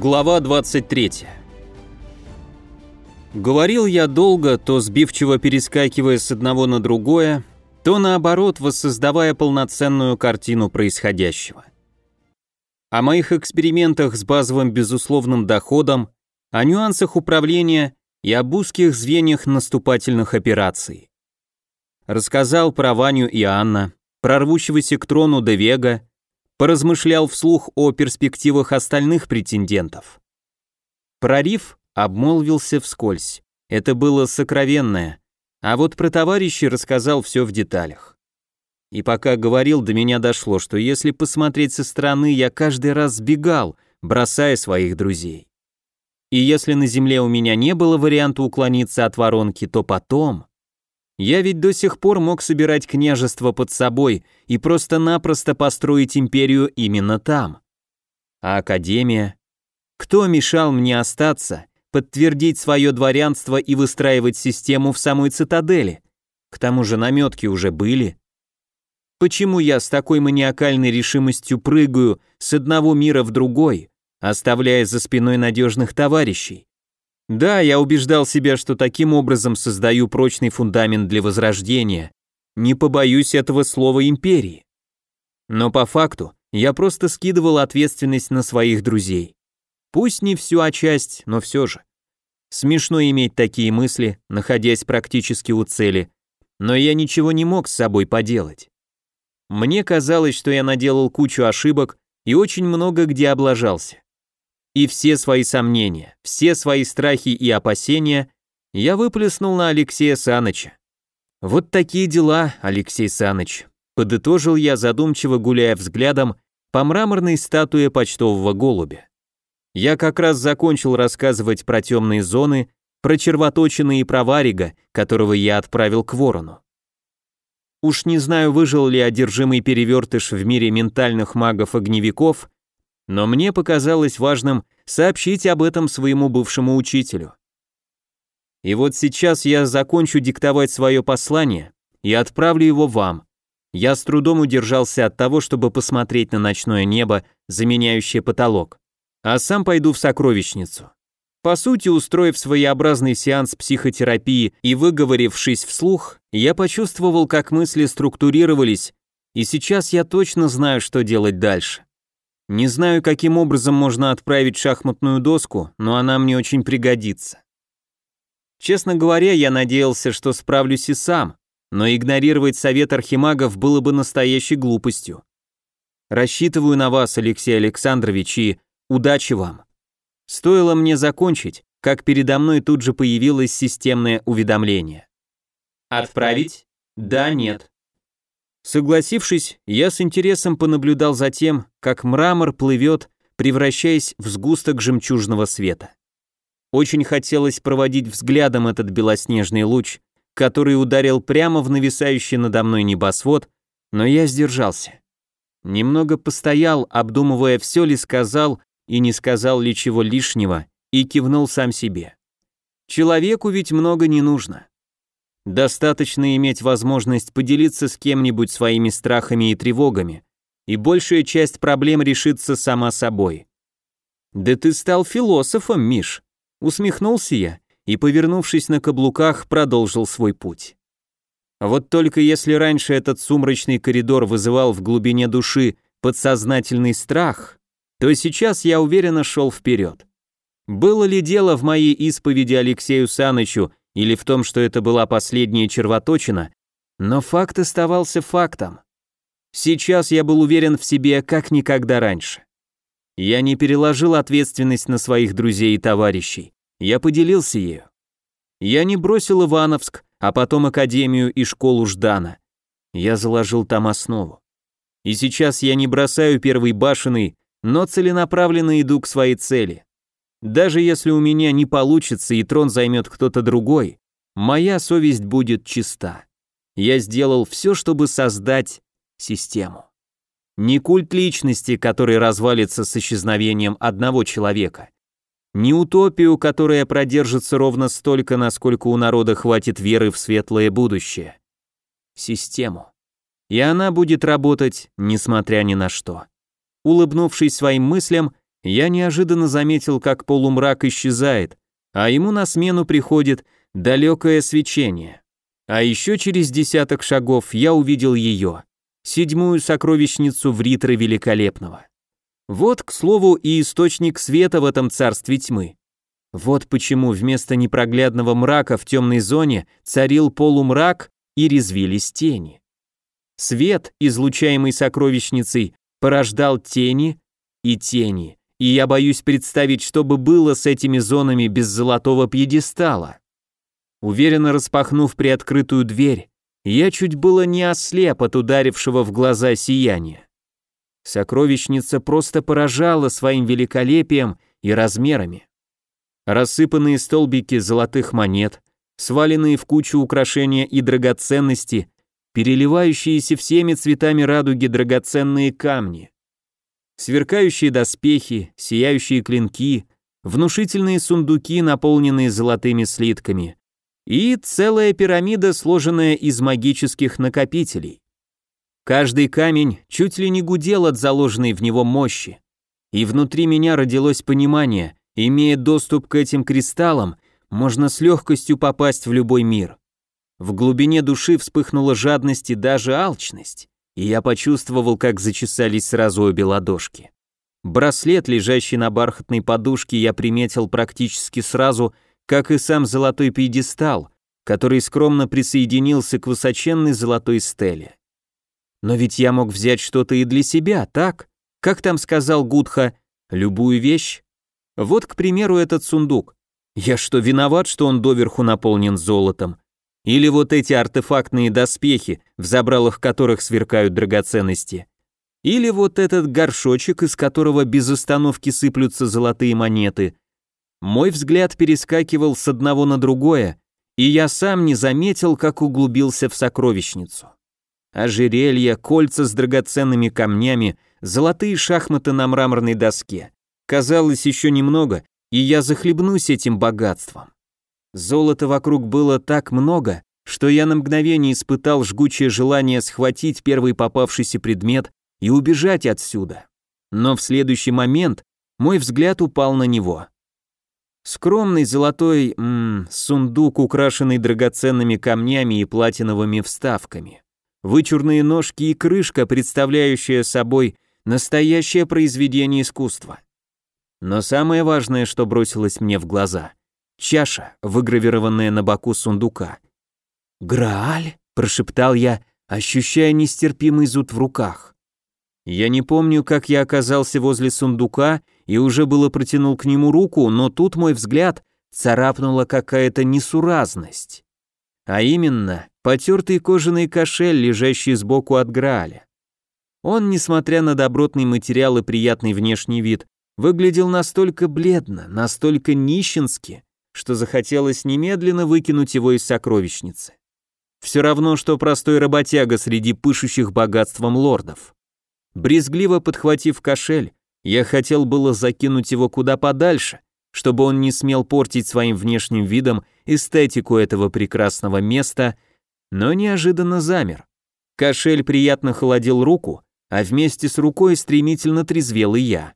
Глава 23. Говорил я долго, то сбивчиво перескакивая с одного на другое, то наоборот воссоздавая полноценную картину происходящего. О моих экспериментах с базовым безусловным доходом, о нюансах управления и об узких звеньях наступательных операций. Рассказал про Ваню и Анна, про рвущегося к трону Девега, поразмышлял вслух о перспективах остальных претендентов. Прорив обмолвился вскользь. Это было сокровенное, а вот про товарищей рассказал все в деталях. И пока говорил, до меня дошло, что если посмотреть со стороны, я каждый раз сбегал, бросая своих друзей. И если на земле у меня не было варианта уклониться от воронки, то потом... Я ведь до сих пор мог собирать княжество под собой и просто-напросто построить империю именно там. А Академия? Кто мешал мне остаться, подтвердить свое дворянство и выстраивать систему в самой цитадели? К тому же наметки уже были. Почему я с такой маниакальной решимостью прыгаю с одного мира в другой, оставляя за спиной надежных товарищей? Да, я убеждал себя, что таким образом создаю прочный фундамент для возрождения. Не побоюсь этого слова империи. Но по факту я просто скидывал ответственность на своих друзей. Пусть не всю, а часть, но все же. Смешно иметь такие мысли, находясь практически у цели, но я ничего не мог с собой поделать. Мне казалось, что я наделал кучу ошибок и очень много где облажался. И все свои сомнения, все свои страхи и опасения я выплеснул на Алексея Саныча. Вот такие дела, Алексей Саныч, подытожил я задумчиво гуляя взглядом по мраморной статуе почтового голубя. Я как раз закончил рассказывать про темные зоны, про червоточины и про Варига, которого я отправил к ворону. Уж не знаю, выжил ли одержимый перевертыш в мире ментальных магов-огневиков, но мне показалось важным сообщить об этом своему бывшему учителю. И вот сейчас я закончу диктовать свое послание и отправлю его вам. Я с трудом удержался от того, чтобы посмотреть на ночное небо, заменяющее потолок, а сам пойду в сокровищницу. По сути, устроив своеобразный сеанс психотерапии и выговорившись вслух, я почувствовал, как мысли структурировались, и сейчас я точно знаю, что делать дальше. Не знаю, каким образом можно отправить шахматную доску, но она мне очень пригодится. Честно говоря, я надеялся, что справлюсь и сам, но игнорировать совет архимагов было бы настоящей глупостью. Рассчитываю на вас, Алексей Александрович, и удачи вам. Стоило мне закончить, как передо мной тут же появилось системное уведомление. Отправить? Да, нет. Согласившись, я с интересом понаблюдал за тем, как мрамор плывет, превращаясь в сгусток жемчужного света. Очень хотелось проводить взглядом этот белоснежный луч, который ударил прямо в нависающий надо мной небосвод, но я сдержался. Немного постоял, обдумывая, все ли сказал и не сказал ли чего лишнего, и кивнул сам себе. Человеку ведь много не нужно. Достаточно иметь возможность поделиться с кем-нибудь своими страхами и тревогами, и большая часть проблем решится сама собой. «Да ты стал философом, Миш», — усмехнулся я и, повернувшись на каблуках, продолжил свой путь. Вот только если раньше этот сумрачный коридор вызывал в глубине души подсознательный страх, то сейчас я уверенно шел вперед. Было ли дело в моей исповеди Алексею Санычу или в том, что это была последняя червоточина, но факт оставался фактом. Сейчас я был уверен в себе как никогда раньше. Я не переложил ответственность на своих друзей и товарищей, я поделился ею. Я не бросил Ивановск, а потом Академию и школу Ждана. Я заложил там основу. И сейчас я не бросаю первый башенный, но целенаправленно иду к своей цели. Даже если у меня не получится и трон займет кто-то другой, моя совесть будет чиста. Я сделал все, чтобы создать систему. Не культ личности, который развалится с исчезновением одного человека. Не утопию, которая продержится ровно столько, насколько у народа хватит веры в светлое будущее. Систему. И она будет работать, несмотря ни на что. Улыбнувшись своим мыслям, я неожиданно заметил, как полумрак исчезает, а ему на смену приходит далекое свечение. А еще через десяток шагов я увидел ее, седьмую сокровищницу Вритра Великолепного. Вот, к слову, и источник света в этом царстве тьмы. Вот почему вместо непроглядного мрака в темной зоне царил полумрак и резвились тени. Свет, излучаемый сокровищницей, порождал тени и тени, и я боюсь представить, что бы было с этими зонами без золотого пьедестала. Уверенно распахнув приоткрытую дверь, я чуть было не ослеп от ударившего в глаза сияния. Сокровищница просто поражала своим великолепием и размерами. Рассыпанные столбики золотых монет, сваленные в кучу украшения и драгоценности, переливающиеся всеми цветами радуги драгоценные камни, сверкающие доспехи, сияющие клинки, внушительные сундуки, наполненные золотыми слитками, и целая пирамида, сложенная из магических накопителей. Каждый камень чуть ли не гудел от заложенной в него мощи, и внутри меня родилось понимание, имея доступ к этим кристаллам, можно с легкостью попасть в любой мир. В глубине души вспыхнула жадность и даже алчность, и я почувствовал, как зачесались сразу обе ладошки. Браслет, лежащий на бархатной подушке, я приметил практически сразу, как и сам золотой пьедестал, который скромно присоединился к высоченной золотой стеле. Но ведь я мог взять что-то и для себя, так? Как там сказал Гудха, любую вещь? Вот, к примеру, этот сундук. Я что, виноват, что он доверху наполнен золотом? Или вот эти артефактные доспехи, в забралах которых сверкают драгоценности? Или вот этот горшочек, из которого без остановки сыплются золотые монеты? Мой взгляд перескакивал с одного на другое, и я сам не заметил, как углубился в сокровищницу. Ожерелья, кольца с драгоценными камнями, золотые шахматы на мраморной доске. Казалось, еще немного, и я захлебнусь этим богатством. Золота вокруг было так много, что я на мгновение испытал жгучее желание схватить первый попавшийся предмет и убежать отсюда. Но в следующий момент мой взгляд упал на него. Скромный золотой м -м, сундук, украшенный драгоценными камнями и платиновыми вставками. Вычурные ножки и крышка, представляющая собой настоящее произведение искусства. Но самое важное, что бросилось мне в глаза — чаша, выгравированная на боку сундука. «Грааль?» — прошептал я, ощущая нестерпимый зуд в руках. Я не помню, как я оказался возле сундука и уже было протянул к нему руку, но тут мой взгляд царапнула какая-то несуразность. А именно, потертый кожаный кошель, лежащий сбоку от Грааля. Он, несмотря на добротный материал и приятный внешний вид, выглядел настолько бледно, настолько нищенски, что захотелось немедленно выкинуть его из сокровищницы. Все равно, что простой работяга среди пышущих богатством лордов. Брезгливо подхватив кошель, я хотел было закинуть его куда подальше, чтобы он не смел портить своим внешним видом эстетику этого прекрасного места, но неожиданно замер. Кошель приятно холодил руку, а вместе с рукой стремительно трезвел и я.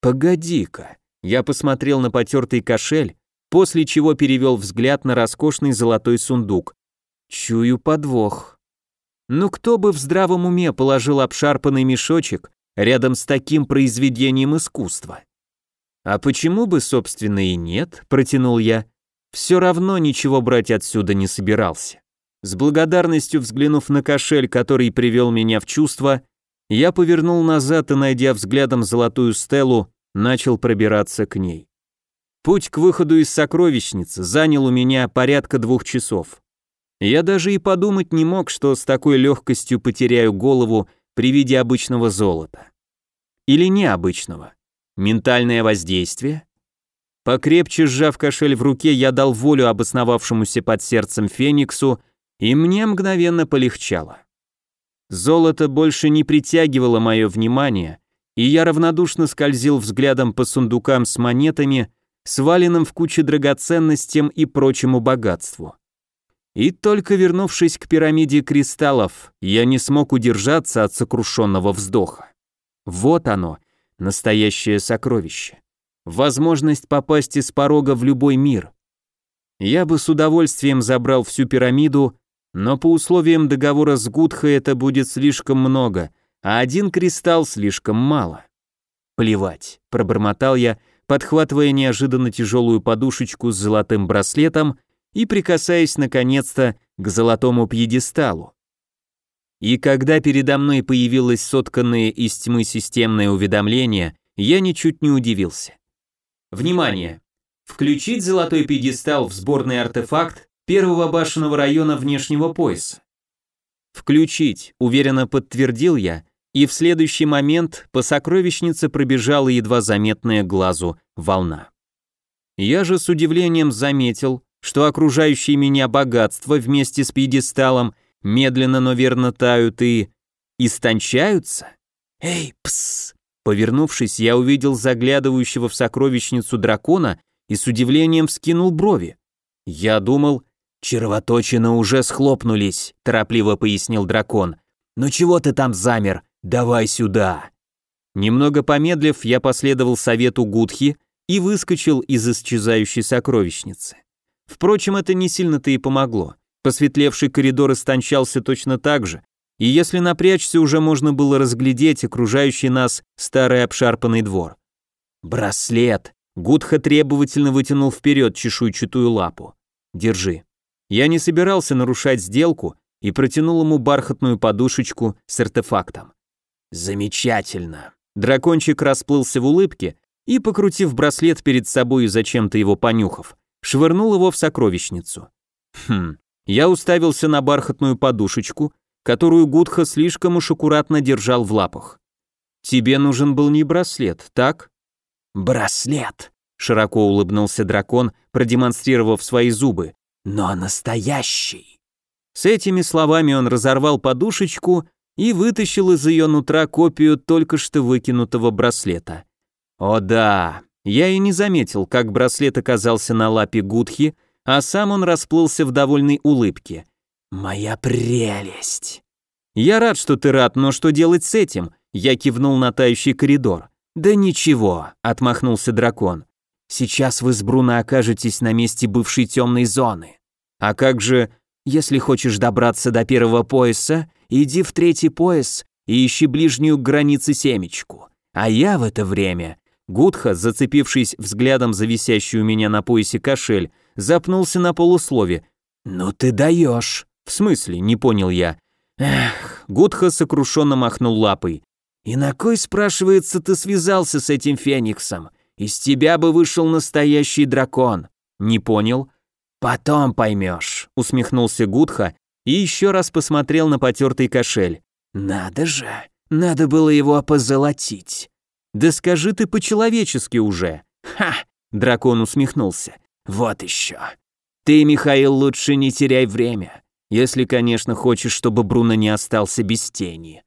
«Погоди-ка», я посмотрел на потертый кошель, после чего перевел взгляд на роскошный золотой сундук. Чую подвох. Ну кто бы в здравом уме положил обшарпанный мешочек рядом с таким произведением искусства? А почему бы, собственно, и нет, протянул я. Все равно ничего брать отсюда не собирался. С благодарностью взглянув на кошель, который привел меня в чувство, я повернул назад и, найдя взглядом золотую стелу, начал пробираться к ней. Путь к выходу из сокровищницы занял у меня порядка двух часов. Я даже и подумать не мог, что с такой легкостью потеряю голову при виде обычного золота. Или необычного. Ментальное воздействие? Покрепче сжав кошель в руке, я дал волю обосновавшемуся под сердцем Фениксу, и мне мгновенно полегчало. Золото больше не притягивало мое внимание, и я равнодушно скользил взглядом по сундукам с монетами, сваленным в куче драгоценностям и прочему богатству. И только вернувшись к пирамиде кристаллов, я не смог удержаться от сокрушенного вздоха. Вот оно, настоящее сокровище. Возможность попасть из порога в любой мир. Я бы с удовольствием забрал всю пирамиду, но по условиям договора с Гудхой это будет слишком много, а один кристалл слишком мало. Плевать, пробормотал я, подхватывая неожиданно тяжелую подушечку с золотым браслетом и прикасаясь наконец-то к золотому пьедесталу. И когда передо мной появилось сотканное из тьмы системное уведомление, я ничуть не удивился. Внимание! Включить золотой пьедестал в сборный артефакт первого башенного района внешнего пояса. Включить, уверенно подтвердил я, и в следующий момент по сокровищнице пробежала едва заметная глазу волна. Я же с удивлением заметил, что окружающие меня богатства вместе с пьедесталом медленно, но верно тают и... истончаются? Эй, пс! Повернувшись, я увидел заглядывающего в сокровищницу дракона и с удивлением вскинул брови. Я думал, червоточины уже схлопнулись, торопливо пояснил дракон. Ну чего ты там замер? Давай сюда. Немного помедлив, я последовал совету Гудхи и выскочил из исчезающей сокровищницы. Впрочем, это не сильно-то и помогло. Посветлевший коридор истончался точно так же, и если напрячься, уже можно было разглядеть окружающий нас старый обшарпанный двор. «Браслет!» Гудха требовательно вытянул вперед чешуйчатую лапу. «Держи». Я не собирался нарушать сделку и протянул ему бархатную подушечку с артефактом. «Замечательно!» Дракончик расплылся в улыбке и, покрутив браслет перед собой и зачем-то его понюхав, швырнул его в сокровищницу. Хм, я уставился на бархатную подушечку, которую Гудха слишком уж аккуратно держал в лапах. Тебе нужен был не браслет, так? Браслет, широко улыбнулся дракон, продемонстрировав свои зубы. Но настоящий. С этими словами он разорвал подушечку и вытащил из ее нутра копию только что выкинутого браслета. О да, я и не заметил, как браслет оказался на лапе Гудхи, а сам он расплылся в довольной улыбке. «Моя прелесть!» «Я рад, что ты рад, но что делать с этим?» Я кивнул на тающий коридор. «Да ничего», — отмахнулся дракон. «Сейчас вы с Бруно окажетесь на месте бывшей темной зоны. А как же, если хочешь добраться до первого пояса, иди в третий пояс и ищи ближнюю к границе семечку. А я в это время Гудха, зацепившись взглядом за висящий у меня на поясе кошель, запнулся на полуслове. «Ну ты даешь!» «В смысле?» — не понял я. «Эх!» — Гудха сокрушенно махнул лапой. «И на кой, спрашивается, ты связался с этим фениксом? Из тебя бы вышел настоящий дракон!» «Не понял?» «Потом поймешь», — усмехнулся Гудха и еще раз посмотрел на потертый кошель. «Надо же, надо было его позолотить». «Да скажи ты по-человечески уже!» «Ха!» — дракон усмехнулся. «Вот еще. Ты, Михаил, лучше не теряй время, если, конечно, хочешь, чтобы Бруно не остался без тени».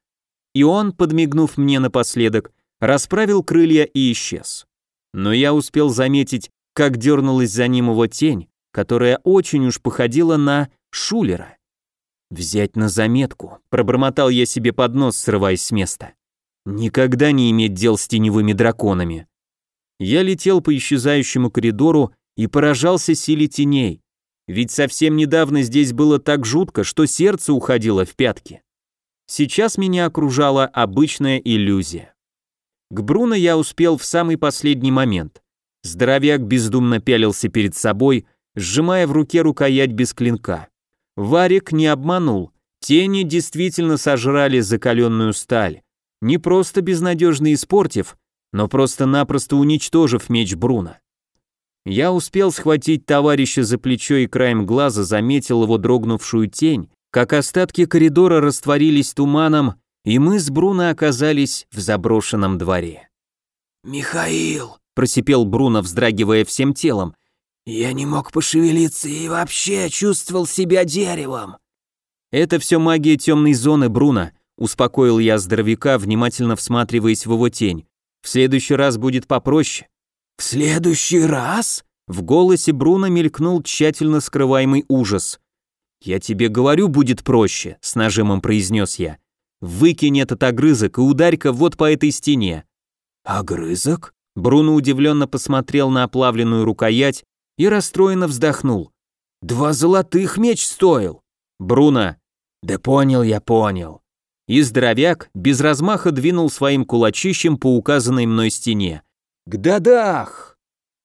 И он, подмигнув мне напоследок, расправил крылья и исчез. Но я успел заметить, как дернулась за ним его тень, которая очень уж походила на Шулера. «Взять на заметку», — пробормотал я себе под нос, срываясь с места. Никогда не иметь дел с теневыми драконами. Я летел по исчезающему коридору и поражался силе теней. Ведь совсем недавно здесь было так жутко, что сердце уходило в пятки. Сейчас меня окружала обычная иллюзия. К Бруно я успел в самый последний момент. Здоровяк бездумно пялился перед собой, сжимая в руке рукоять без клинка. Варик не обманул. Тени действительно сожрали закаленную сталь не просто безнадежно испортив, но просто-напросто уничтожив меч Бруно. Я успел схватить товарища за плечо и краем глаза заметил его дрогнувшую тень, как остатки коридора растворились туманом, и мы с Бруно оказались в заброшенном дворе. «Михаил!» – просипел Бруно, вздрагивая всем телом. «Я не мог пошевелиться и вообще чувствовал себя деревом!» «Это все магия темной зоны, Бруно», Успокоил я здоровяка, внимательно всматриваясь в его тень. В следующий раз будет попроще. В следующий раз? В голосе Бруно мелькнул тщательно скрываемый ужас. «Я тебе говорю, будет проще», — с нажимом произнес я. «Выкинь этот огрызок и ударь-ка вот по этой стене». «Огрызок?» Бруно удивленно посмотрел на оплавленную рукоять и расстроенно вздохнул. «Два золотых меч стоил!» «Бруно!» «Да понял я, понял!» И здоровяк без размаха двинул своим кулачищем по указанной мной стене. «Гдадах!»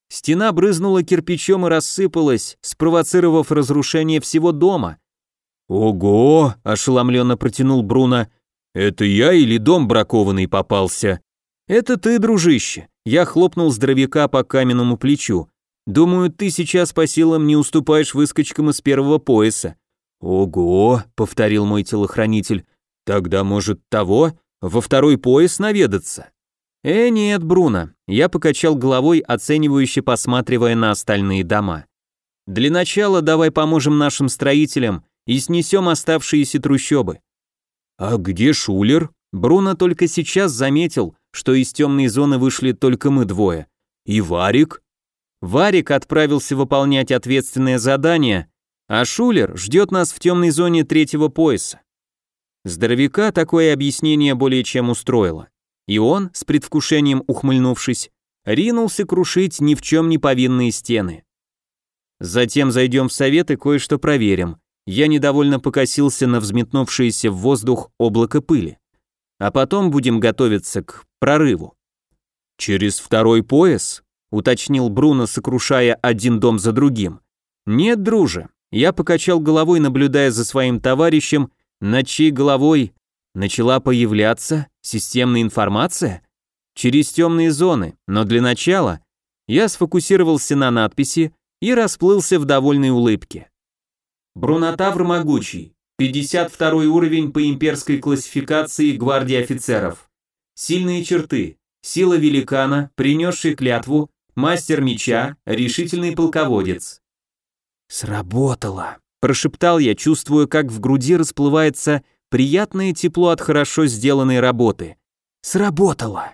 Стена брызнула кирпичом и рассыпалась, спровоцировав разрушение всего дома. «Ого!» – ошеломленно протянул Бруно. «Это я или дом бракованный попался?» «Это ты, дружище!» Я хлопнул здоровяка по каменному плечу. «Думаю, ты сейчас по силам не уступаешь выскочкам из первого пояса». «Ого!» — повторил мой телохранитель. «Тогда, может, того? Во второй пояс наведаться?» «Э, нет, Бруно». Я покачал головой, оценивающе посматривая на остальные дома. «Для начала давай поможем нашим строителям и снесем оставшиеся трущобы». «А где Шулер?» Бруно только сейчас заметил, что из темной зоны вышли только мы двое. И Варик? Варик отправился выполнять ответственное задание, а Шулер ждет нас в темной зоне третьего пояса. Здоровяка такое объяснение более чем устроило. И он, с предвкушением ухмыльнувшись, ринулся крушить ни в чем не повинные стены. Затем зайдем в совет и кое-что проверим. Я недовольно покосился на взметнувшееся в воздух облако пыли. А потом будем готовиться к прорыву. Через второй пояс, уточнил Бруно, сокрушая один дом за другим. Нет, друже. Я покачал головой, наблюдая за своим товарищем, над чьей головой начала появляться системная информация через темные зоны, но для начала я сфокусировался на надписи и расплылся в довольной улыбке. Брунотавр могучий, 52 уровень по имперской классификации гвардии офицеров. Сильные черты. Сила великана, принесший клятву, мастер меча, решительный полководец. «Сработало», – прошептал я, чувствуя, как в груди расплывается приятное тепло от хорошо сделанной работы. «Сработало».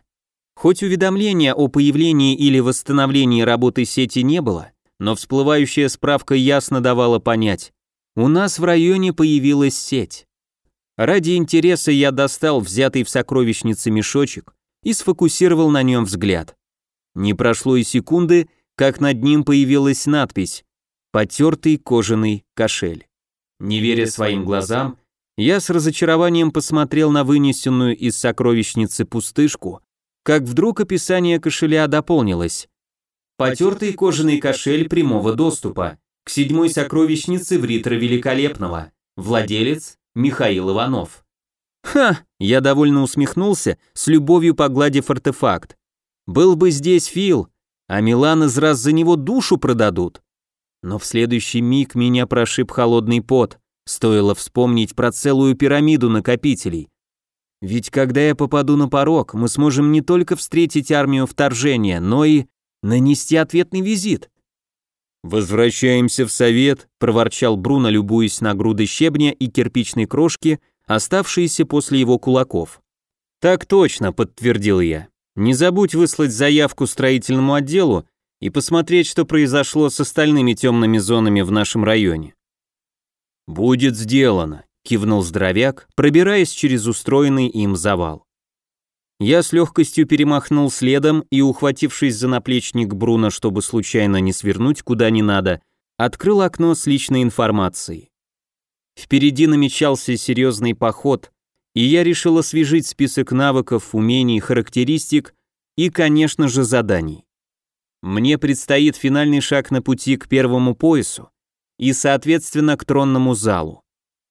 Хоть уведомления о появлении или восстановлении работы сети не было, но всплывающая справка ясно давала понять, у нас в районе появилась сеть. Ради интереса я достал взятый в сокровищнице мешочек и сфокусировал на нем взгляд. Не прошло и секунды, как над ним появилась надпись «Потертый кожаный кошель». Не веря своим глазам, я с разочарованием посмотрел на вынесенную из сокровищницы пустышку, как вдруг описание кошеля дополнилось. Потертый кожаный кошель прямого доступа к седьмой сокровищнице в Ритро Великолепного. Владелец Михаил Иванов. Ха, я довольно усмехнулся, с любовью погладив артефакт. Был бы здесь Фил, а Милан из раз за него душу продадут. Но в следующий миг меня прошиб холодный пот, стоило вспомнить про целую пирамиду накопителей. Ведь когда я попаду на порог, мы сможем не только встретить армию вторжения, но и нанести ответный визит. «Возвращаемся в совет», – проворчал Бруно, любуясь на груды щебня и кирпичной крошки, оставшиеся после его кулаков. «Так точно», – подтвердил я. «Не забудь выслать заявку строительному отделу и посмотреть, что произошло с остальными темными зонами в нашем районе». «Будет сделано», – кивнул здоровяк, пробираясь через устроенный им завал. Я с легкостью перемахнул следом и, ухватившись за наплечник Бруно, чтобы случайно не свернуть куда не надо, открыл окно с личной информацией. Впереди намечался серьезный поход, и я решил освежить список навыков, умений, характеристик и, конечно же, заданий. Мне предстоит финальный шаг на пути к первому поясу и, соответственно, к тронному залу.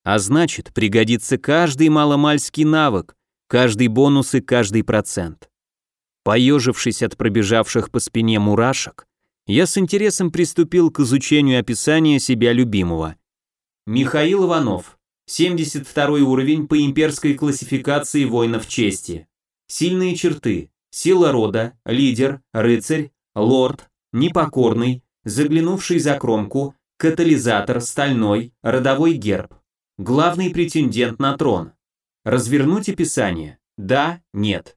А значит, пригодится каждый маломальский навык, каждый бонус и каждый процент. Поежившись от пробежавших по спине мурашек, я с интересом приступил к изучению описания себя любимого. Михаил Иванов, 72 уровень по имперской классификации воинов чести. Сильные черты, сила рода, лидер, рыцарь, лорд, непокорный, заглянувший за кромку, катализатор, стальной, родовой герб. Главный претендент на трон. Развернуть описание. Да, нет.